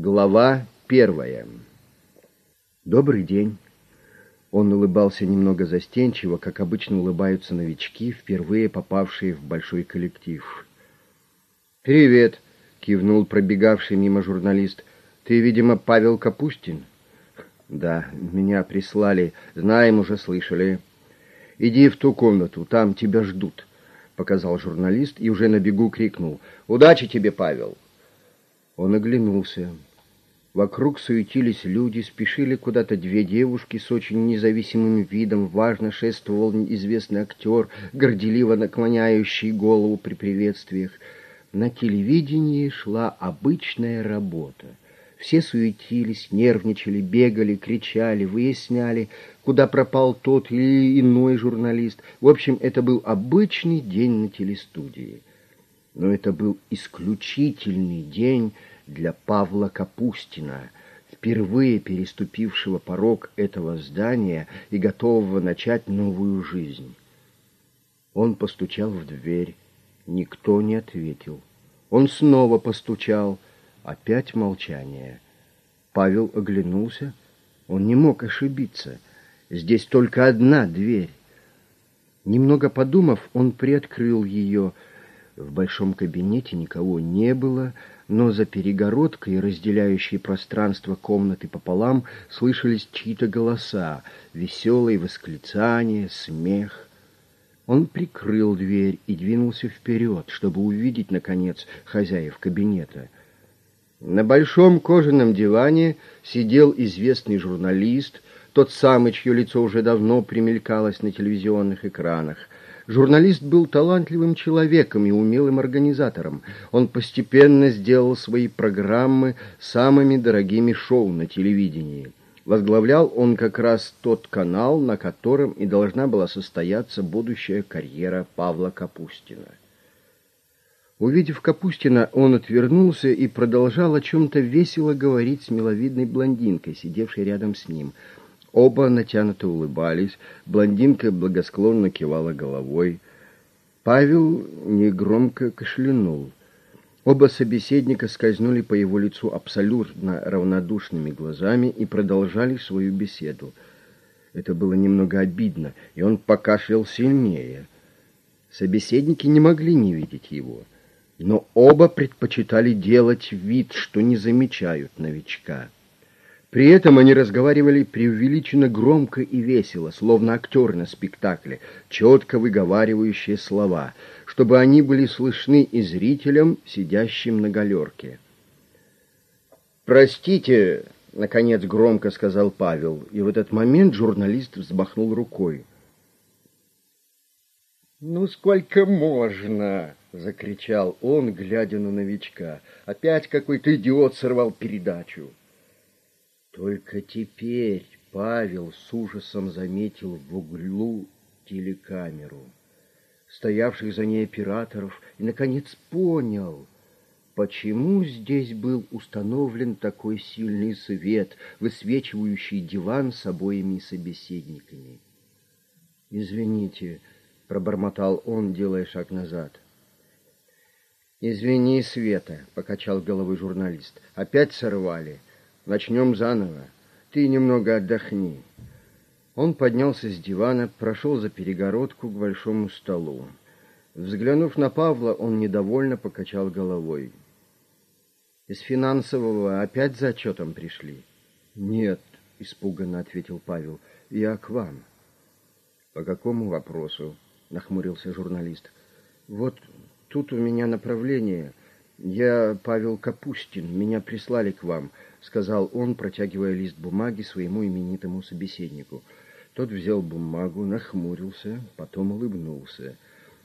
Глава первая. Добрый день. Он улыбался немного застенчиво, как обычно улыбаются новички, впервые попавшие в большой коллектив. «Привет!» — кивнул пробегавший мимо журналист. «Ты, видимо, Павел Капустин?» «Да, меня прислали. Знаем, уже слышали. Иди в ту комнату, там тебя ждут», — показал журналист и уже на бегу крикнул. «Удачи тебе, Павел!» Он оглянулся. Вокруг суетились люди, спешили куда-то две девушки с очень независимым видом, важно шествовал известный актер, горделиво наклоняющий голову при приветствиях. На телевидении шла обычная работа. Все суетились, нервничали, бегали, кричали, выясняли, куда пропал тот или иной журналист. В общем, это был обычный день на телестудии. Но это был исключительный день для Павла Капустина, впервые переступившего порог этого здания и готового начать новую жизнь. Он постучал в дверь, никто не ответил. Он снова постучал, опять молчание. Павел оглянулся, он не мог ошибиться. Здесь только одна дверь. Немного подумав, он приоткрыл ее. В большом кабинете никого не было, но за перегородкой, разделяющей пространство комнаты пополам, слышались чьи-то голоса, веселые восклицания, смех. Он прикрыл дверь и двинулся вперед, чтобы увидеть, наконец, хозяев кабинета. На большом кожаном диване сидел известный журналист, тот самый, чье лицо уже давно примелькалось на телевизионных экранах — Журналист был талантливым человеком и умелым организатором. Он постепенно сделал свои программы самыми дорогими шоу на телевидении. Возглавлял он как раз тот канал, на котором и должна была состояться будущая карьера Павла Капустина. Увидев Капустина, он отвернулся и продолжал о чем-то весело говорить с миловидной блондинкой, сидевшей рядом с ним – Оба натянуто улыбались, блондинка благосклонно кивала головой. Павел негромко кашлянул. Оба собеседника скользнули по его лицу абсолютно равнодушными глазами и продолжали свою беседу. Это было немного обидно, и он покашлял сильнее. Собеседники не могли не видеть его, но оба предпочитали делать вид, что не замечают новичка. При этом они разговаривали преувеличенно громко и весело, словно актеры на спектакле, четко выговаривающие слова, чтобы они были слышны и зрителям, сидящим на галерке. «Простите», — наконец громко сказал Павел, и в этот момент журналист взмахнул рукой. «Ну, сколько можно?» — закричал он, глядя на новичка. «Опять какой-то идиот сорвал передачу». Только теперь Павел с ужасом заметил в углу телекамеру, стоявших за ней операторов, и, наконец, понял, почему здесь был установлен такой сильный свет, высвечивающий диван с обоими собеседниками. «Извините», — пробормотал он, делая шаг назад. «Извини, Света», — покачал головой журналист, — «опять сорвали». Начнем заново. Ты немного отдохни. Он поднялся с дивана, прошел за перегородку к большому столу. Взглянув на Павла, он недовольно покачал головой. «Из финансового опять за отчетом пришли?» «Нет», — испуганно ответил Павел, — «я к вам». «По какому вопросу?» — нахмурился журналист. «Вот тут у меня направление. Я Павел Капустин, меня прислали к вам». — сказал он, протягивая лист бумаги своему именитому собеседнику. Тот взял бумагу, нахмурился, потом улыбнулся.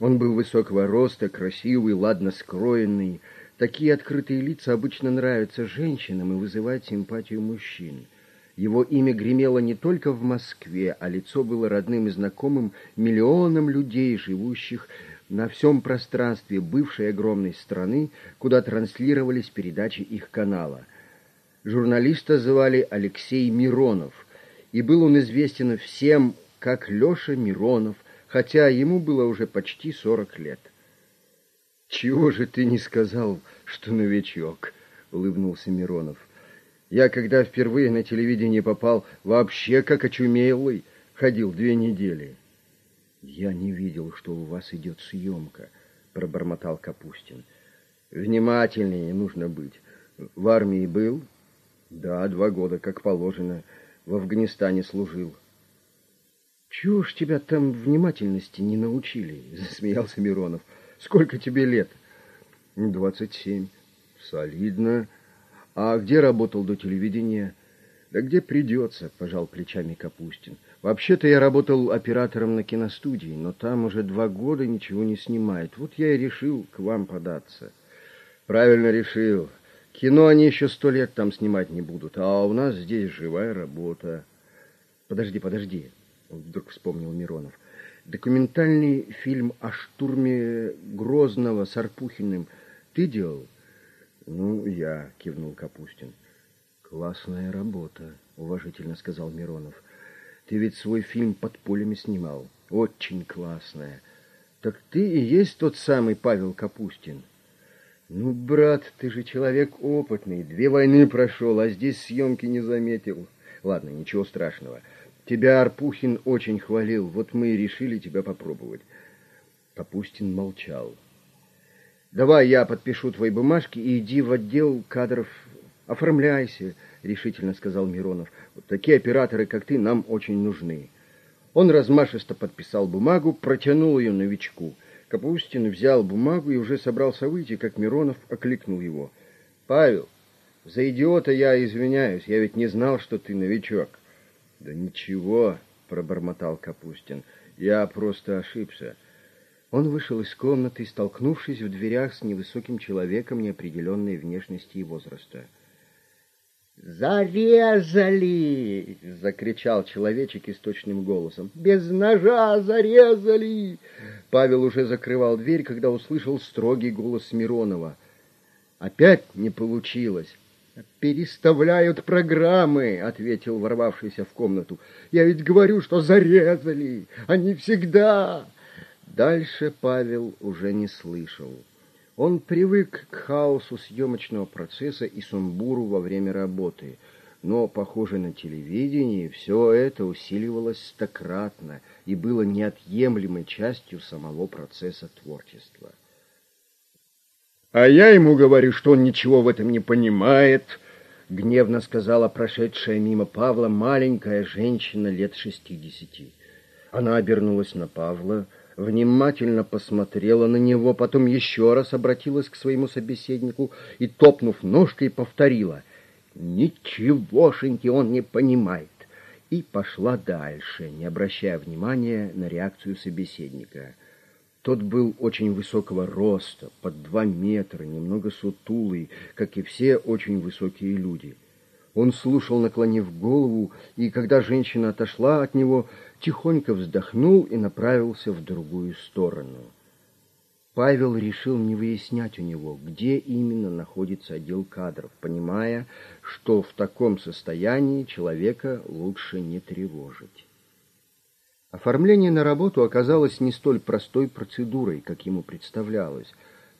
Он был высокого роста, красивый, ладно скроенный. Такие открытые лица обычно нравятся женщинам и вызывают симпатию мужчин. Его имя гремело не только в Москве, а лицо было родным и знакомым миллионам людей, живущих на всем пространстве бывшей огромной страны, куда транслировались передачи их канала — Журналиста звали Алексей Миронов, и был он известен всем как Леша Миронов, хотя ему было уже почти сорок лет. «Чего же ты не сказал, что новичок?» — улыбнулся Миронов. Я, когда впервые на телевидение попал, вообще как очумелый, ходил две недели. Я не видел, что у вас идет съемка, пробормотал Капустин. Внимательнее нужно быть. В армии был? Да, два года, как положено. В Афганистане служил. Чего ж тебя там внимательности не научили? Засмеялся Миронов. Сколько тебе лет? Двадцать семь. Солидно. А где работал до телевидения? Да где придется, пожал плечами Капустин. Вообще-то я работал оператором на киностудии, но там уже два года ничего не снимает. Вот я и решил к вам податься. Правильно решил. Кино они еще сто лет там снимать не будут, а у нас здесь живая работа. Подожди, подожди, вдруг вспомнил Миронов. Документальный фильм о штурме Грозного с Арпухиным ты делал? Ну, я, кивнул Капустин. Классная работа, уважительно сказал Миронов. Ты ведь свой фильм под полями снимал. Очень классная. Так ты и есть тот самый Павел Капустин. Ну, брат, ты же человек опытный, две войны прошел, а здесь съемки не заметил. Ладно, ничего страшного. Тебя Арпухин очень хвалил, вот мы и решили тебя попробовать. Капустин молчал. Давай я подпишу твои бумажки и иди в отдел кадров. Оформляйся, решительно сказал Миронов. Вот такие операторы, как ты, нам очень нужны. Он размашисто подписал бумагу, протянул ее новичку. Капустин взял бумагу и уже собрался выйти, как Миронов окликнул его. «Павел, за идиота я извиняюсь, я ведь не знал, что ты новичок». «Да ничего», — пробормотал Капустин, — «я просто ошибся». Он вышел из комнаты, столкнувшись в дверях с невысоким человеком неопределенной внешности и возраста. «Зарезали!» — закричал человечек источным голосом. «Без ножа зарезали!» Павел уже закрывал дверь, когда услышал строгий голос Миронова. «Опять не получилось!» «Переставляют программы», — ответил ворвавшийся в комнату. «Я ведь говорю, что зарезали! Они всегда...» Дальше Павел уже не слышал. Он привык к хаосу съемочного процесса и сумбуру во время работы, но, похоже, на телевидении все это усиливалось стократно и было неотъемлемой частью самого процесса творчества. «А я ему говорю, что он ничего в этом не понимает», — гневно сказала прошедшая мимо Павла маленькая женщина лет шестидесяти. Она обернулась на Павла, — внимательно посмотрела на него, потом еще раз обратилась к своему собеседнику и, топнув ножкой, повторила «Ничегошеньки он не понимает!» и пошла дальше, не обращая внимания на реакцию собеседника. Тот был очень высокого роста, под два метра, немного сутулый, как и все очень высокие люди. Он слушал, наклонив голову, и когда женщина отошла от него, тихонько вздохнул и направился в другую сторону. Павел решил не выяснять у него, где именно находится отдел кадров, понимая, что в таком состоянии человека лучше не тревожить. Оформление на работу оказалось не столь простой процедурой, как ему представлялось.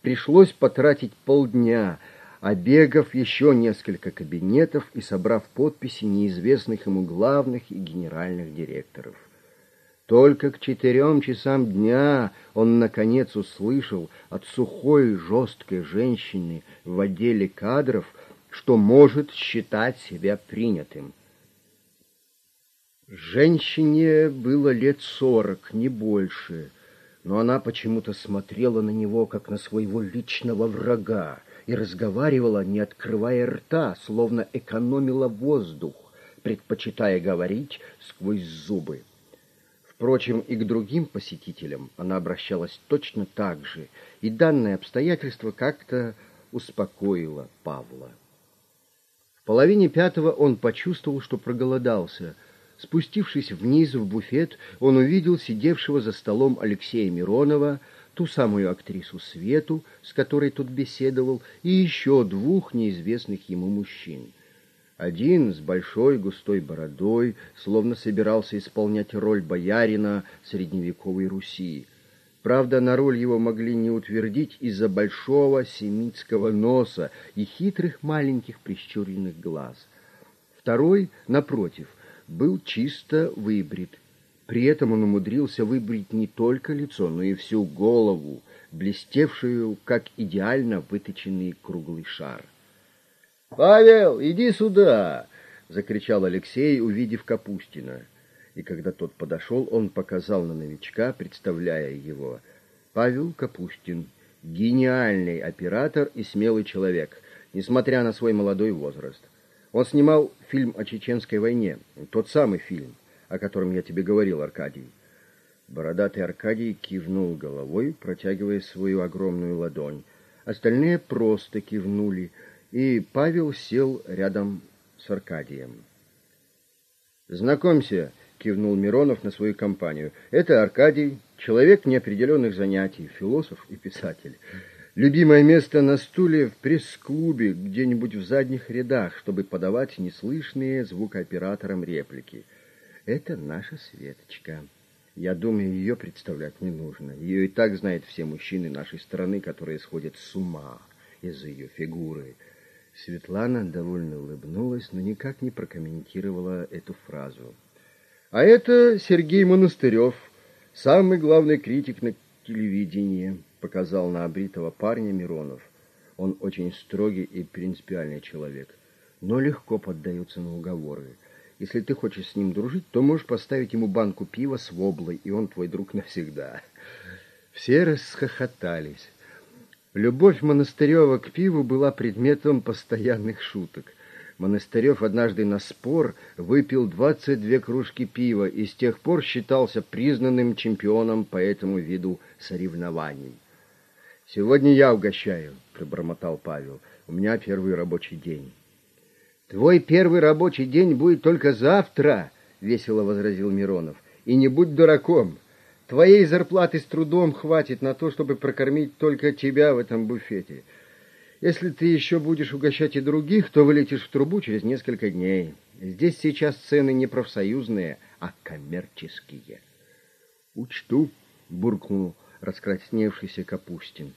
Пришлось потратить полдня, обегав еще несколько кабинетов и собрав подписи неизвестных ему главных и генеральных директоров. Только к четырем часам дня он, наконец, услышал от сухой, жесткой женщины в отделе кадров, что может считать себя принятым. Женщине было лет сорок, не больше, но она почему-то смотрела на него, как на своего личного врага, и разговаривала, не открывая рта, словно экономила воздух, предпочитая говорить сквозь зубы. Впрочем, и к другим посетителям она обращалась точно так же, и данное обстоятельство как-то успокоило Павла. В половине пятого он почувствовал, что проголодался. Спустившись вниз в буфет, он увидел сидевшего за столом Алексея Миронова, ту самую актрису Свету, с которой тот беседовал, и еще двух неизвестных ему мужчин — один с большой густой бородой, словно собирался исполнять роль боярина средневековой Руси. Правда, на роль его могли не утвердить из-за большого семитского носа и хитрых маленьких прищуренных глаз — Второй, напротив, был чисто выбрит. При этом он умудрился выбрить не только лицо, но и всю голову, блестевшую, как идеально выточенный круглый шар. «Павел, иди сюда!» — закричал Алексей, увидев Капустина. И когда тот подошел, он показал на новичка, представляя его. Павел Капустин, гениальный оператор и смелый человек, несмотря на свой молодой возраст. Он снимал фильм о Чеченской войне, тот самый фильм, о котором я тебе говорил, Аркадий. Бородатый Аркадий кивнул головой, протягивая свою огромную ладонь. Остальные просто кивнули, и Павел сел рядом с Аркадием. «Знакомься», — кивнул Миронов на свою компанию, — «это Аркадий, человек неопределенных занятий, философ и писатель». Любимое место на стуле в пресс-клубе, где-нибудь в задних рядах, чтобы подавать неслышные звукооператорам реплики. Это наша Светочка. Я думаю, ее представлять не нужно. Ее и так знают все мужчины нашей страны, которые сходят с ума из-за ее фигуры. Светлана довольно улыбнулась, но никак не прокомментировала эту фразу. А это Сергей Монастырев, самый главный критик на телевидении показал на обритого парня Миронов. Он очень строгий и принципиальный человек, но легко поддается на уговоры. Если ты хочешь с ним дружить, то можешь поставить ему банку пива с воблой, и он твой друг навсегда. Все расхохотались. Любовь Монастырева к пиву была предметом постоянных шуток. Монастырев однажды на спор выпил 22 кружки пива и с тех пор считался признанным чемпионом по этому виду соревнований. «Сегодня я угощаю», — пробормотал Павел. «У меня первый рабочий день». «Твой первый рабочий день будет только завтра», — весело возразил Миронов. «И не будь дураком. Твоей зарплаты с трудом хватит на то, чтобы прокормить только тебя в этом буфете. Если ты еще будешь угощать и других, то вылетишь в трубу через несколько дней. Здесь сейчас цены не профсоюзные, а коммерческие». «Учту», — буркнул раскрасневшийся Капустин.